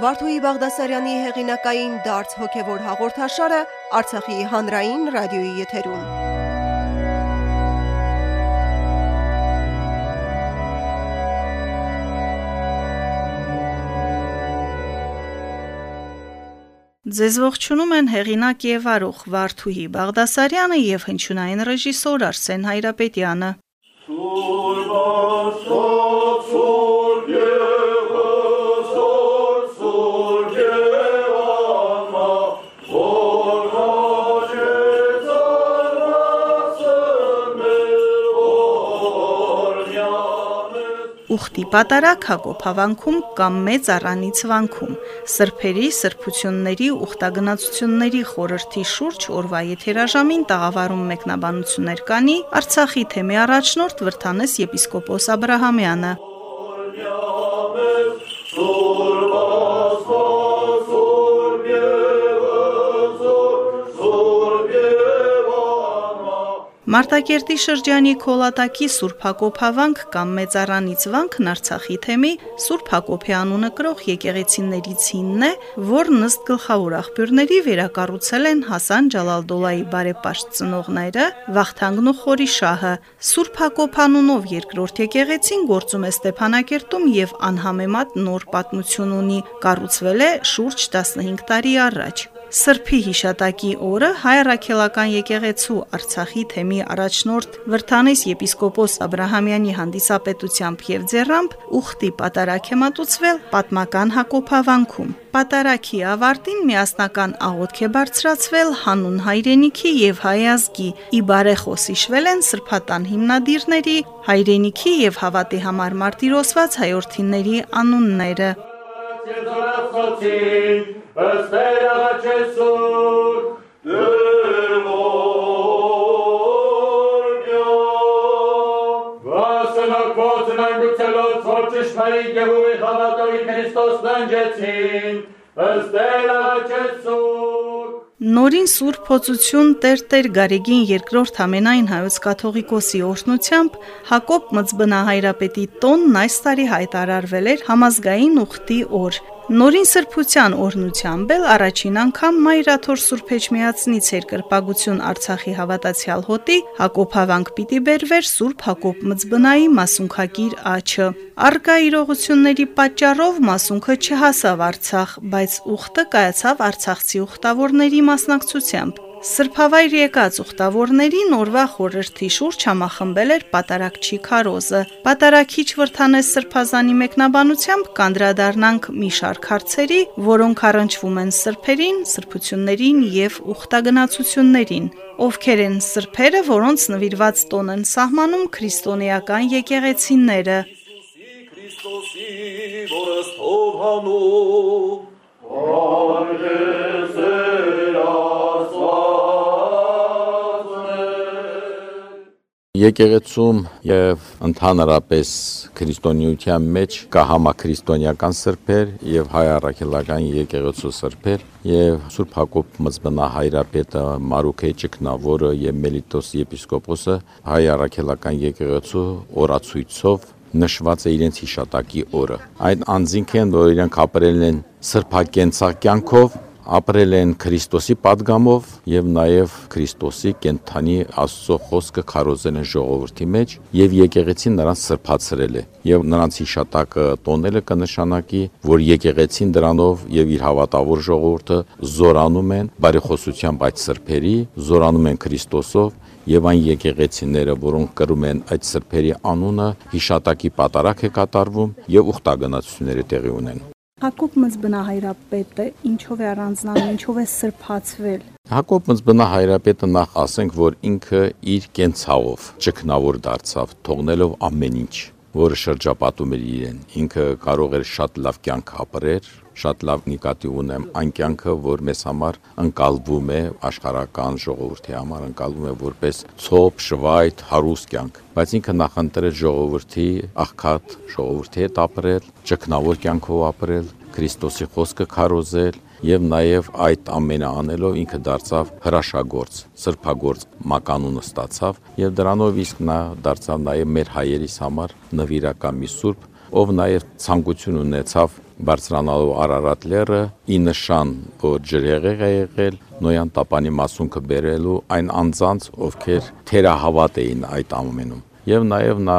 Վարդուհի Բաղդասարյանի հեղինակային դարձ հոգևոր հաղորդաշարը Արցախի հանրային ռադիոյի եթերում։ Ձեզ ողջունում են հեղինակ եւ արող Վարդուհի Բաղդասարյանը եւ հնչյունային ռեժիսոր Արսեն Հայրապետյանը։ Սուրբ Ուխտի պատարակ Հակոբ հավանքում կամ Մեծ Առանից վանքում սրբերի, սրբությունների, ուխտագնացությունների խորհրդի շուրջ օրվա եթերաժամին տաղավարում մեկնաբանություններ կանի Արցախի թեմի առաջնորդ Վրթանես եպիսկոպոս Աբ Մարտակերտի շրջանի Քոլատակի Սուրբ Հակոբ հավանք կամ Մեծարանից վանքն Արցախի թեմի Սուրբ Հակոբի անունը կրող եկեղեցիներից ինն է, որն ըստ գլխավոր աղբյուրների վերակառուցել են Հասան Ջալալդոլայի բարեպաշտ ծնողները Վախթանգն ու Խորիշահը։ Սուրբ Հակոբ անունով երկրորդ եկեղեցին գործում է Ստեփանակերտում եւ անհամեմատ նոր պատմություն ունի։ Կառուցվել է շուրջ 15 տարի առաջ։ Սրբի հիշատակի օրը հայ առաքելական եկեղեցու Արցախի թեմի առաջնորդ Վրթանես եպիսկոպոս Աբ รา համյանի հանդիսապետությամբ եւ ձեռամբ ուխտի պատարակ է մատուցվել պատմական Հակոբավանքում։ Պատարակի ավարտին միասնական աղոթք է բարձրացվել հանուն հայրենիքի եւ հայազգի։ Ի բարեխոս իշվել են սրբատան հիմնադիրների, հայրենիքի եւ հավատի համար մարտիրոսված հայրենիների անունները։ Ըստ Եղջեսուր դեմոնյա Վասնակոց նայգուցելով որ ճշմարիտ և ուղի հավատովի Քրիստոսն ընջեցին ըստ Եղջեսուր Նորին Սուրբ Փոցություն Տեր-Տեր Գարեգին երկրորդ ամենայն հայոց կաթողիկոսի օրհնությամբ Հակոբ Մծբնահայրապետի տոնն այս տարի հայտարարվել էր համազգային ուխտի օր։ Նորին սրբության օրնությամբ էլ առաջին անգամ Մայրաթոր Սուրբ Էջմիածնից էր կրպագություն Արցախի հավատացյալ հոտի Հակոբ Հավանք պիտի բերվեր Սուրբ Հակոբ Մծբնայի մասունքագիր աչը։ Արկա իրողությունների պատճառով մասունքը չհասավ Արցախ, բայց ուխտը կայացավ արցախցի ուխտավորների մասնակցությամբ։ Սրբավայր եկած ուխտավորներին օրվա խորհրդի շուրջ համախմբել էր պատարակչի քարոզը։ Պատարակիչ Վրթանես Սրբազանի մեկնաբանությամբ կանդրադառնանք մի շարք հարցերի, որոնք առնչվում են սրբերին, սրբություններին եւ ուխտագնացություններին։ Ովքեր են սրբերը, որոնց նվիրված տոն են սահմանում քրիստոնեական եկեղեցիները։ Քրիստոսի որստով հանուն Եկեղեցում եւ ընդհանրապես քրիստոնեության մեջ կա համաքրիստոնեական սրբեր եւ հայ առաքելական եկեղեցու սրբեր եւ Սուրբ Հակոբ Մզբնա հայրապետը Մարուքե Ճկնավորը եւ Մելիտոս եպիսկոպոսը հայ առաքելական եկեղեցու օրացույցով նշված է իրենց հիշատակի օրը։ Այդ անձինք են, որ իրենք ապրել են սրբակենցաղ կյանքով ապրել են Քրիստոսի падգամով եւ նաեւ Քրիստոսի կենթանի Աստծո խոսքը քարոզել են ժողովրդի մեջ եւ եկեղեցին նրանց սրբացրել է եւ նրանց հիշատակը տոնելը կնշանակի որ եկեղեցին դրանով եւ իր հավատավոր ժողովուրդը զորանում են բարեխոսությամբ այդ սրբերի զորանում են Քրիստոսով եւ այն եկեղեցիները, որոնք կրում են այդ սրբերի անունը, հիշատակի պատարակ է կատարվում եւ ուխտագնացությունները տեղի ունեն։ Հակոբ Մզբնահայրապետը ինչով է առանձնանում, ինչով է սրբացվել։ Հակոբ Մզբնահայրապետը նախ ասենք, որ ինքը իր կենցաղով ճկնավոր դարձավ, թողնելով ամեն ինչ, որը շրջապատում էր իրեն։ Ինքը կարող էր շատ լավ կյանք ապրել, շատ լավ նկատի ունեմ այն կյանքը, որ մեզ համար ընկալվում է աշխարհական ժողովրդի համար ընկալվում է որպես ցոփ, շվայտ, հարուստ կյանք, բայց ինքը նախընտրել ժողովրդի աղքատ ժողովրդի հետ ապրել, ճգնավոր կյանքով ապրել, Քրիստոսի խոսքը քարոզել եւ նաեւ այդ ամենը անելով ինքը դարձավ հրաշագործ, սրբագործ մականունը ստացավ եւ դրանով իսկ նա դարձավ նաեւ մեր հայերիս համար նվիրական մի սուրբ, ով նաեւ ցանկություն ունեցավ բարձրանալու Արարատ լեռը ի նշան, որ ջրեղեղ է եղել Նոյան տապանի մասունքը բերելու այն անձանց, ովքեր թերահավատ էին այդ ամենում եւ նաեւ նա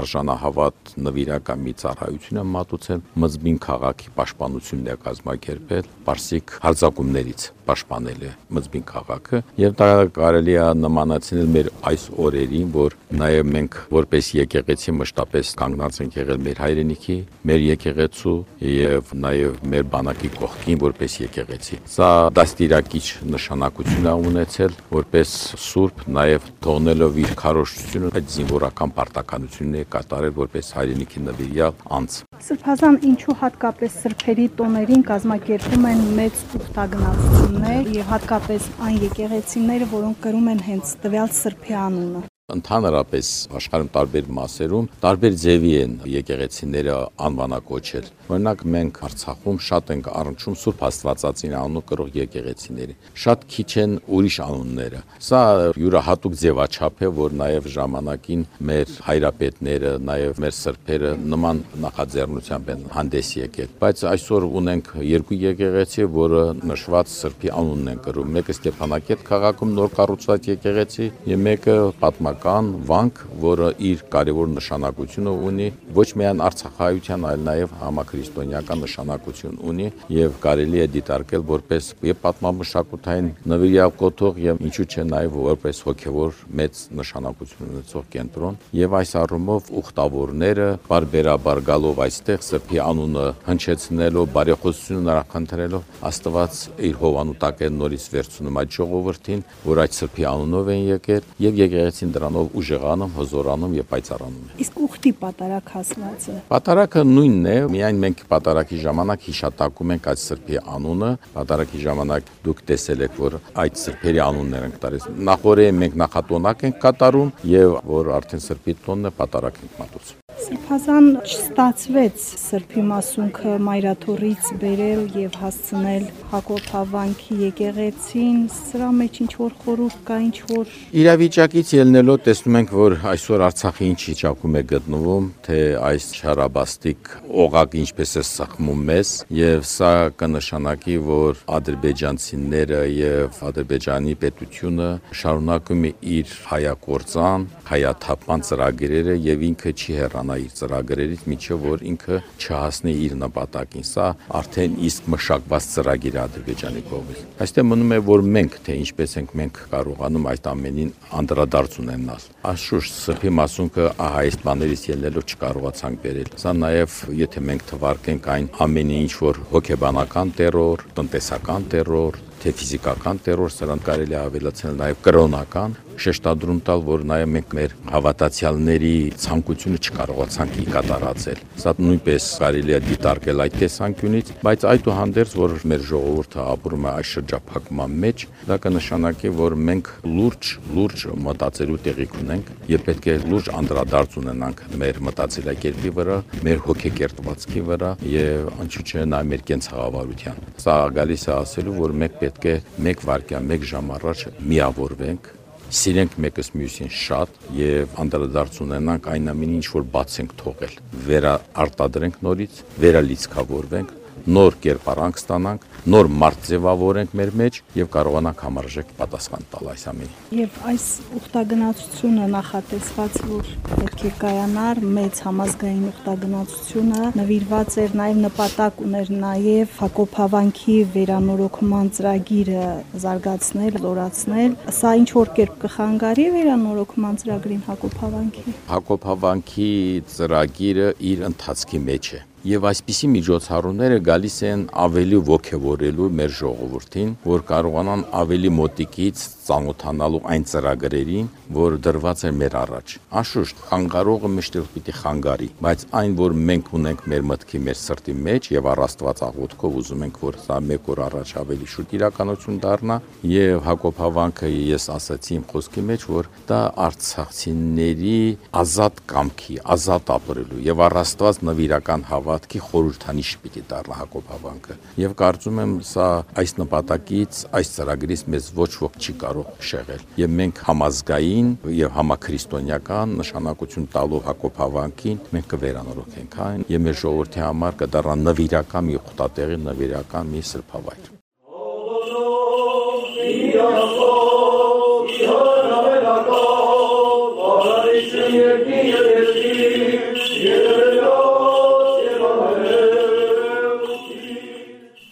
արժանահավատ նվիրական մի ծառայություն է մատուցել Մզբին քաղաքի պաշտպանությունն է կազմակերպել Պարսիկ հարձակումներից պաշտպանել է Մզբին քաղաքը եւ դա կարելի է նմանացնել մեր այս օրերին, որ նաեւ մենք որպես եկեղեցի մշտապես կանգնած ենք եղել մեր հայրենիքի, մեր եկեղեցու եւ նաեւ մեր բանակի կողքին որպես եկեղեցի։ Սա դաստիարակիչ նշանակություն է ունեցել որպես սուրբ նաեւ թողնելով իր քարոշչությունը այդ զինվորական պարտականությունն է կատարել որպես հայրենիքի նվիրյալ անձ։ Սրբազան ինչու հատկապես սրբերի տոներին կազմակերպում են մեծ ուխտագնացություններ եւ հատկապես այն եկեղեցիները, որոնք կրում են հենց տվյալ սրբի անունը? Ընդհանրապես աշխարհում տարբեր մասերում տարբեր ձևի են եկեղեցիները անվանակոչել։ Օրինակ մենք Արցախում շատ ենք առնչում Սուրբ Աստվածածին անունը կրող եկեղեցիների։ Շատ քիչ են ուրիշ անունները։ Սա յուրահատուկ ձևաչափ է, որ նաև ժամանակին մեր հայրապետները, նաև մեր սրբերը նման նախաձեռնությամբ են հանդես եկել։ Բայց այսօր ունենք երկու եկեղեցի, որը նշված սրբի անունն են կրում։ Մեկը Ստեփանակերտ քաղաքում նոր կառուցված եկեղեցի, եւ մեկը պատմական վանք, որը իր կարևոր նշանակությունը ունի ոչ միայն արցախայության, այլ նաև համաքրիստոնեական նշանակություն ունի եւ կարելի է դիտարկել որպես եւ պատմամշակութային նվիրյալ կոթող եւ ինչու՞ չէ նաև որպես հոգեվոր մեծ նշանակություն ունեցող կենտրոն եւ այս առումով ուխտավորները բարբերաբար գալով այստեղ սրբի անունը հնչեցնելով բարեխոսություն նախընտրելով Աստված իր հովանու տակ է նորից վերցնում այդ ժողովրդին, որ այդ սրբի անունով են եկել եւ եկեղեցին դրան դրանով ուժեղանում, հզորանում եւ պայծառանում Իսկ ուխտի պատարակ հասվածը։ Պատարակը նույնն է, միայն մենք պատարակի ժամանակ հիշատակում ենք այդ սրբի անունը, պատարակի ժամանակ դուք տեսել եք, որ այդ սրբերի անուններ ենք տալիս։ Նախորեն մենք նախատոնակ ենք կատարում եւ որ արդեն սրբի տոնն է պատարակ ենք մատուցում։ Սրբազան չստացվեց Սրբի մասունքը Մայրաթորից բերել եւ հասցնել Հակոբ Հավանքի եկեղեցին, սրա մեջ ինչ որ խորհուրդ կա, ինչ որ Իրավիճակից ելնելով տեսնում ենք, որ այսօր Արցախի ինչ վիճակում է գտնվում, թե այս շարաբաստիկ օղակ ինչպես է սխմում մեզ եւ սա կնշանակի, որ ադրբեջանցիները եւ Ադրբեջանի պետությունը շարունակում է իր հայակորձան, հայաթափման ծրագրերը եւ ինքը չի հեռանա իր ծրագրերից միջև որ ինքը չհասնի իր նպատակին։ Սա արդեն իսկ մշակված ծրագիր է Ադրբեջանի կողմից։ Այստեղ մնում է որ մենք թե ինչպես ենք մենք կարողանում այդ ամենին անդրադարձ ունենալ։ Աշուշ սրբի մասունքը ահա այս բաներից ելնելով չկարողացանք բերել։ Սա նաև եթե մենք թվարկենք այն ամենի ինչ որ հոգեբանական terror, տնտեսական terror, թե ֆիզիկական terror, սրան կարելի ավելացնել նաև կրոնական, շեշտադրում տալ, որ նաև մենք մեր հավատացյալների ցանկությունը չկարողացանք կատարածել։ Սա նույնպես կարելի է դիտարկել այդ տեսանկյունից, բայց այդուհանդերձ, որ մեր ժողովուրդը ապրում է այս շրջափակման մեջ, դա կնշանակի, որ մենք լուրջ, լուրջ մտածելու տեղիք ունենք եւ պետք է լուրջ անդրադարձ ունենանք մեր մտածելակերպի վրա, մեր հոգեկերտվածքի վրա եւ անչու չէ նաեւ մեր կենցաղավարության։ Սա գալիս է ասելու, որ մենք պետք է 1 վայրկյան, 1 ժամ առաջ միավորվենք սիրենք մեկս մյուսին շատ եւ անդրադարձ ունենանք այն ամենին, ինչ որ բաց ենք թողել։ Վերա արտադրենք նորից, վերալիցքավորվենք, նոր կերպարանք ստանանք, նոր մարդ ձևավորենք մեր մեջ եւ կարողանանք համարժեք պատասխան տալ այս ամենին։ Եվ այս ուխտագնացությունը նախատեսված որ պետք է կայանար մեծ համազգային ուխտագնացությունը նվիրված էր նաեւ նպատակ ուներ նաեւ Հակոբ Հավանքի վերանորոգման ծրագիրը զարգացնել, լորացնել։ Սա ինչ որ կերպ կխանգարի վերանորոգման ծրագրին Հակոբ Հավանքի։ Հակոբ Հավանքի ծրագիրը իր ընթացքի մեջ է Եվ այսպիսի միջոցառումները գալիս են ավելի ողջևորելու մեր ժողովրդին, որ կարողանան ավելի մոտիկից ծանոթանալու այն ծրագրերին, որ դրված է մեր առաջ։ Անշուշտ, խանգարողը միշտ պիտի խանգարի, բայց այն, որ մենք ունենք մեր մտքի, մեր սրտի մեջ եւ առաստված աղոթքով ուզում ենք, որ սա մեկ օր առաջ ավելի շուտ իրականություն դառնա, եւ Հակոբ Հավանքը ես ասացի իմ խոսքի մեջ, որ դա արցախցիների ազատ կամքի, ազատ ապրելու եւ առաստված նվիրական հավատ հավատքի խորհրդանիշ պիտի դառնա Հակոբ հավանքը։ Եվ կարծում եմ սա այս նպատակից, այս ծրագրից մեզ ոչ ոք չի կարող շեղել։ Եվ մենք համազգային եւ համաքրիստոնեական նշանակություն տալու Հակոբ հավանքին մենք կվերանորոգենք այն եւ մեր ժողովրդի համար կդառնա նվիրական մի ուխտատեղի, նվիրական մի սրբավայր։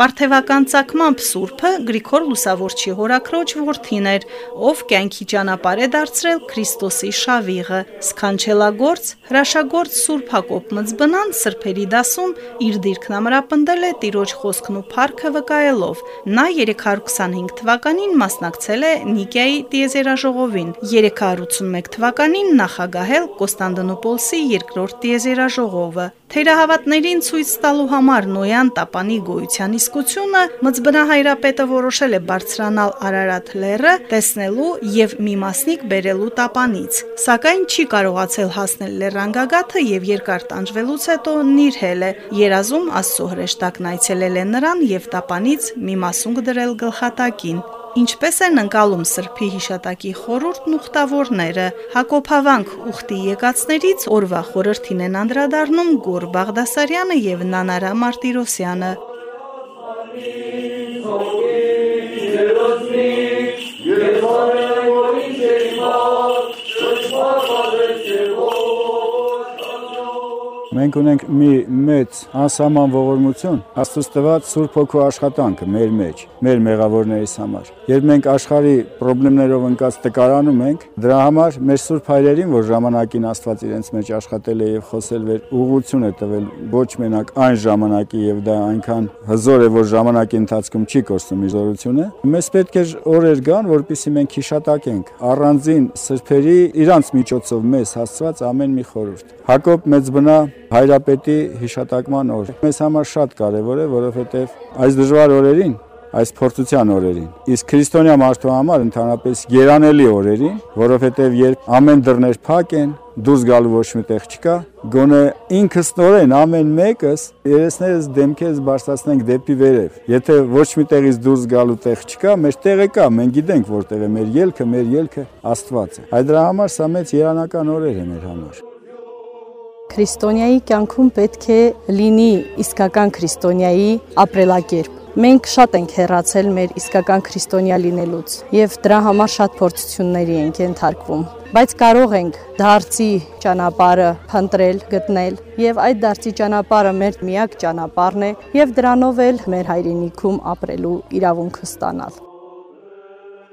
Պարթևական ցակմամբ Սուրբը Գրիգոր Լուսավորչի հորաքրոջ որդին էր, ով կյանքի ճանապարհ է դարձրել Քրիստոսի շավիղը։ Սքանչելագործ, հրաշագործ Սուրբ Հակոբ Մծբնան սրբերի դասում իր դիրքն ամրապնդել է Տիրոջ խոսքն ու փառքը վկայելով։ Նա 325 թվականին մասնակցել է Նիկիայի տիեզերաժողովին, 381 թվականին նախագահել Կոստանդնուպոլսի երկրորդ տիեզերաժողովը։ Թերահավատներին ցույց տալու համար Նոյան տապանի գոյության իսկությունը Մծբնահայրապետը որոշել է բարձրանալ Արարատ լեռը, տեսնելու եւ մի մասնիկ բերելու տապանից։ Սակայն չի կարողացել հասնել լեռանգագաթը եւ երկար տանջվելուց հետո նիրհել է։ Երազում Աստծո հրեշտակն այցելել է նրան եւ տապանից մի մասունք դրել գլխատակին։ Ինչպես են ընկալում Սրբի հիշատակի խորուրդն ուխտավորները, Հակոբ Հավանք ուխտի եկածներից օրվա խորհրդին են անդրադառնում Գոր Բաղդասարյանը եւ Նանարա Մարտիրոսյանը։ Մենք ունենք մի մեծ անսահման ողորմություն, Աստծո տված Սուրբ Հոգու աշխատանքը մեր մեջ, մեր մեղավորներիս համար։ Երբ մենք աշխարհի խնդիրներով ընկած տկարանում ենք, դրա համար մեր Սուրբ հայրերին, որ ժամանակին Աստված իրենց մեջ աշխատել է եւ խոսել վեր ուղղություն է տվել ոչ մենակ այն ժամանակի եւ դա այնքան հզոր է, որ ժամանակի ընթացքում չի կորսում իր զորությունը, մեզ պետք է օրեր գան, որpիսի մենք հիշատակենք առանձին սրբերի իրանց միջոցով մեզ հասցված ամեն մի խորհուրդ։ Հակոբ մեծբնա հայրապետի հիշատակման օր։ Մեզ համար շատ կարևոր է, որովհետև այս դժվար օրերին այս փորձության օրերին։ Իսկ քրիստոնյա մարդու համար ընդհանրապես երանելի օրերին, որովհետև երբ ամեն դռներ փակ են, դուրս գալու ոչ մի տեղ չկա, գոնե ինքստորեն ամեն մեկս երեսներս դեմքերս բարձրացնենք դեպի վերև։ Եթե ոչ մի տեղից դուրս գալու տեղ չկա, մեր տեղը կա, մենք գիտենք որտեղ է մեր ելքը, մեր ելքը Աստված է։ Այդ դրա համար սա մեծ երանական օրեր է մեր համար։ Քրիստոնյայի կյանքում պետք է լինի իսկական քրիստոնյայի ապրելակերպ։ Մենք շատ ենք հեռացել մեր իսկական քրիստոնյա լինելուց եւ դրա համար շատ փորձությունների ենք ենթարկվում բայց կարող ենք դարձի ճանապարհը փնտրել, գտնել եւ այդ դարձի ճանապարհը մեր միակ ճանապարհն է եւ դրանով էլ մեր հայրենիքում ապրելու իրավունքը ստանալ։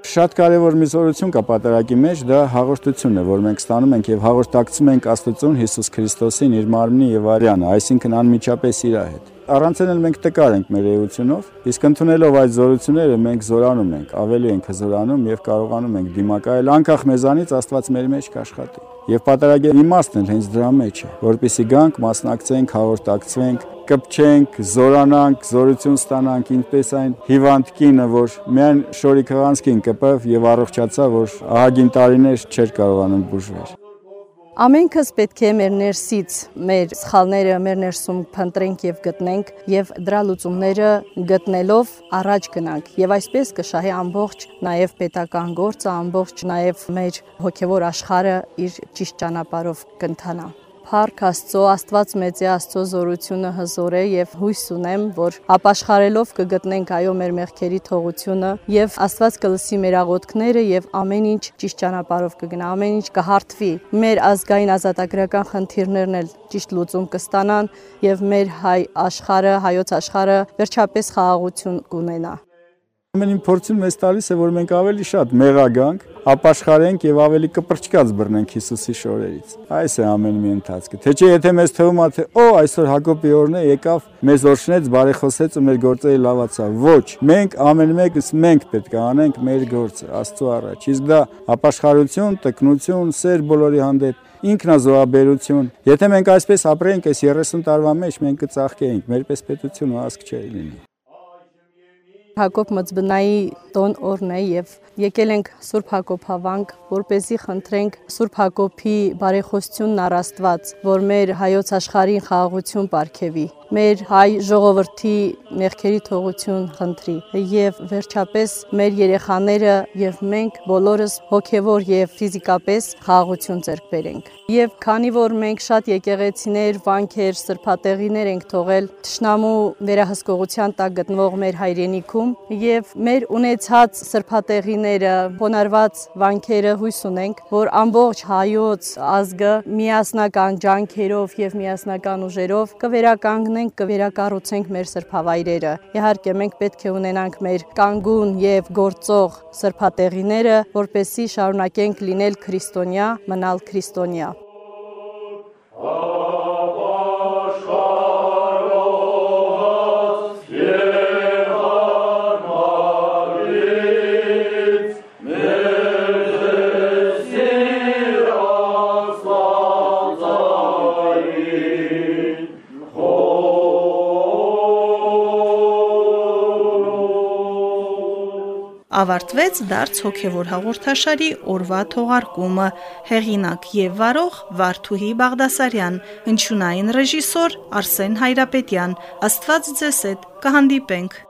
Շատ կարևոր մի զորություն կա պատարակի մեջ, դա հաղորդությունն է, որ մենք ստանում ենք եւ հաղորդակցում ենք Աստծուն Հիսուս Քրիստոսին իր մարմնի եւ արյանը, այսինքն անմիջապես իր հետ։ Առանցել են մենք տկար ենք մեր էությունով, իսկ ընդունելով այդ զորությունները մենք զորանում ենք, ավելի ենք հզորանում եւ կարողանում ենք դիմակայել անկախ մեզանից Աստված մեր մեջ կաշխատի։ Եվ պատարագի իմաստն էլ հենց դրա մեջ է, որpիսի գանք, մասնակցենք, հաղորդակցվենք, կպչենք, զորանանք, զորություն ստանանք, ինչպես այն հիվանդ կինը, որ միայն շորի քղանցքին կպավ եւ առողջացա, որ ահագին տարիներ չէր կարողանում բուժվել։ Ամենքս պետք է մեր ներսից մեր սխալները մեր ներսում փնտրենք եւ գտնենք եւ դրա լուծումները գտնելով առաջ գնանք եւ այսպես կշահի ամբողջ նաեւ պետական գործը ամբողջ նաեւ մեր հոգեվոր աշխարհը իր ճիշտ ճանապարհով կընթանա Փառք Աստծո, Աստված մեծ է, Աստծո զորությունը հզոր է եւ հույս ունեմ, որ ապաշխարելով կգտնենք այո մեր մեղքերի թողությունը եւ Աստված կլսի մեր աղոթքները եւ ամեն ինչ ճիշտ ճանապարհով կգնա, ամեն ինչ կհարթվի։ Մեր ազգային ազատագրական խնդիրներն էլ ճիշտ լուծում կստանան եւ մեր հայ աշխարհը, հայոց աշխարհը վերջապես խաղաղություն կունենա։ Ամեն ինչ փորձում մեզ տալիս է, որ մենք ավելի շատ մեղագանք, ապաշխարենք եւ ավելի կպրճկած բռնենք Հիսուսի շորերից։ Այս է ամեն մի ընթացքը։ Թե չէ եթե մեզ թվում է թե օ այսօր Հակոբի օրն է, եկավ, մեզ օրհնեց, բարեխոսեց ու մեր գործերը լավացավ։ Ոչ, մենք ամեն մեկս մենք պետք է անենք մեր գործը Աստծո առաջ։ Իսկ դա ապաշխարություն, տկնություն, սեր բոլորի հանդեպ ինքնազոհաբերություն։ Եթե մենք այսպես ապրենք այս 30 տարվա մեջ, մենք կծաղկեինք, մեր պես պետություն ու ազգ չէր լինի։ Հակոբ Մծբնայի տոն օրն է եւ եկել ենք Սուրբ Հակոբ հավանք, որ เป զի խնդրենք Սուրբ Հակոբի բարեխոսությունն առ Աստված, որ մեր հայոց աշխարհին խաղաղություն ապարգևի։ մեր հայ ժողովրդի մեղքերի թողություն խնդրի եւ վերջապես մեր երեխաները եւ մենք բոլորս հոգեվոր եւ ֆիզիկապես խաղաղություն ձեռք բերենք եւ քանի որ մենք շատ եկեղեցիներ, վանքեր, սրբատեղիներ ենք թողել ճշնամու վերահսկողության տակ գտնվող մեր հայրենիքում եւ մեր ունեցած սրբատեղիները, հոնարված վանքերը հույս ունենք, որ ամբողջ հայոց ազգը միասնական ջանքերով եւ միասնական ուժերով կվերականգնենք, կվերակառուցենք մեր սրբավայրերը։ Իհարկե մենք պետք է ունենանք մեր կանգուն եւ գործող սրբատեղիները, որպեսզի շարունակենք լինել քրիստոնյա, մնալ քրիստոնյա։ ավարտվեց դարձ հոգևոր հաղորդաշարի օրվա թողարկումը հեղինակ եւ վարող Վարդուհի Բաղդասարյան հնչյունային ռեժիսոր Արսեն Հայրապետյան աստված ձեզ հետ կհանդիպենք